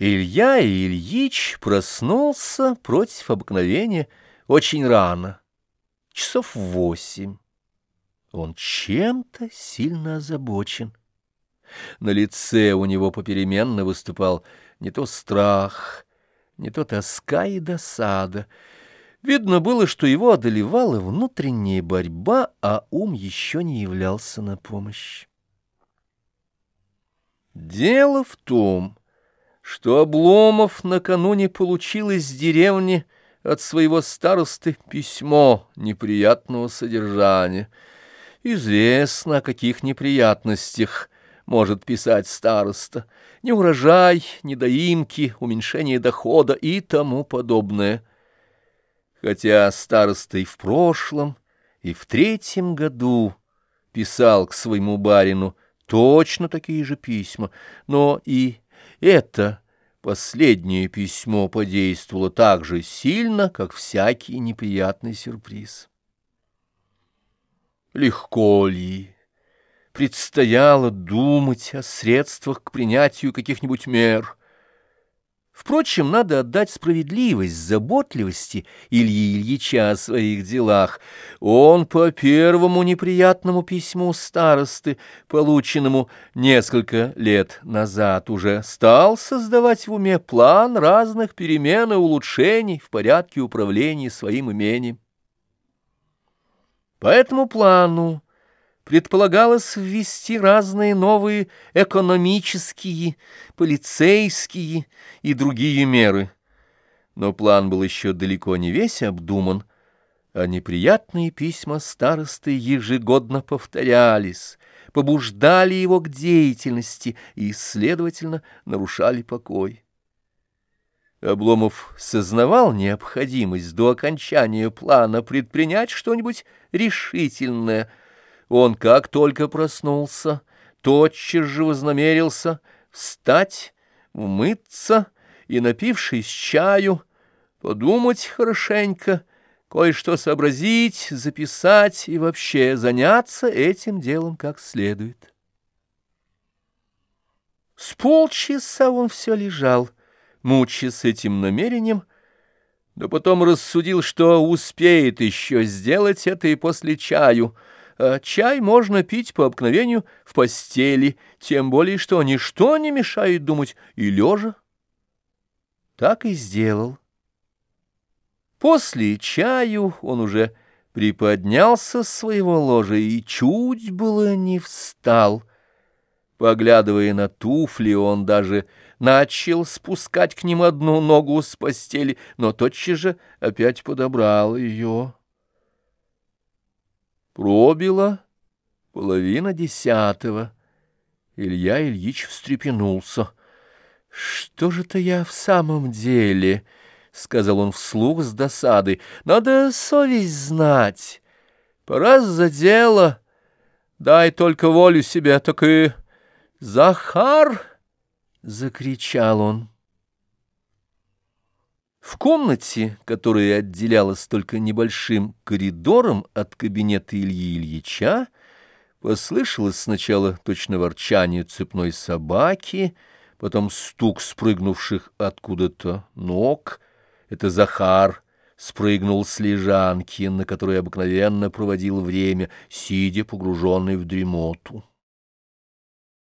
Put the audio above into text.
Илья Ильич проснулся против обыкновения очень рано, часов восемь. Он чем-то сильно озабочен. На лице у него попеременно выступал не то страх, не то тоска и досада. Видно было, что его одолевала внутренняя борьба, а ум еще не являлся на помощь. Дело в том, что Обломов накануне получил из деревни от своего старосты письмо неприятного содержания. Известно, о каких неприятностях может писать староста. Неурожай, недоимки, уменьшение дохода и тому подобное. Хотя староста и в прошлом, и в третьем году писал к своему барину точно такие же письма, но и это последнее письмо подействовало так же сильно, как всякий неприятный сюрприз. Легко ли предстояло думать о средствах к принятию каких-нибудь мер, Впрочем, надо отдать справедливость заботливости Ильи Ильича о своих делах. Он по первому неприятному письму старосты, полученному несколько лет назад, уже стал создавать в уме план разных перемен и улучшений в порядке управления своим имением. По этому плану предполагалось ввести разные новые экономические, полицейские и другие меры. Но план был еще далеко не весь обдуман, а неприятные письма старосты ежегодно повторялись, побуждали его к деятельности и, следовательно, нарушали покой. Обломов сознавал необходимость до окончания плана предпринять что-нибудь решительное — он, как только проснулся, тотчас же вознамерился встать, умыться и, напившись чаю, подумать хорошенько, кое-что сообразить, записать и вообще заняться этим делом как следует. С полчаса он все лежал, мучаясь этим намерением, но потом рассудил, что успеет еще сделать это и после чаю — а чай можно пить по обыкновению в постели, тем более, что ничто не мешает думать и лежа. Так и сделал. После чаю он уже приподнялся с своего ложа и чуть было не встал. Поглядывая на туфли, он даже начал спускать к ним одну ногу с постели, но тотчас же опять подобрал ее. Пробило половина десятого. Илья Ильич встрепенулся. — Что же-то я в самом деле? — сказал он вслух с досадой. — Надо совесть знать. Пора за дело. Дай только волю себе, так и... Захар! — закричал он. В комнате, которая отделялась только небольшим коридором от кабинета Ильи Ильича, послышалось сначала точно ворчание цепной собаки, потом стук спрыгнувших откуда-то ног. Это Захар спрыгнул с лежанки, на которой обыкновенно проводил время, сидя погруженный в дремоту.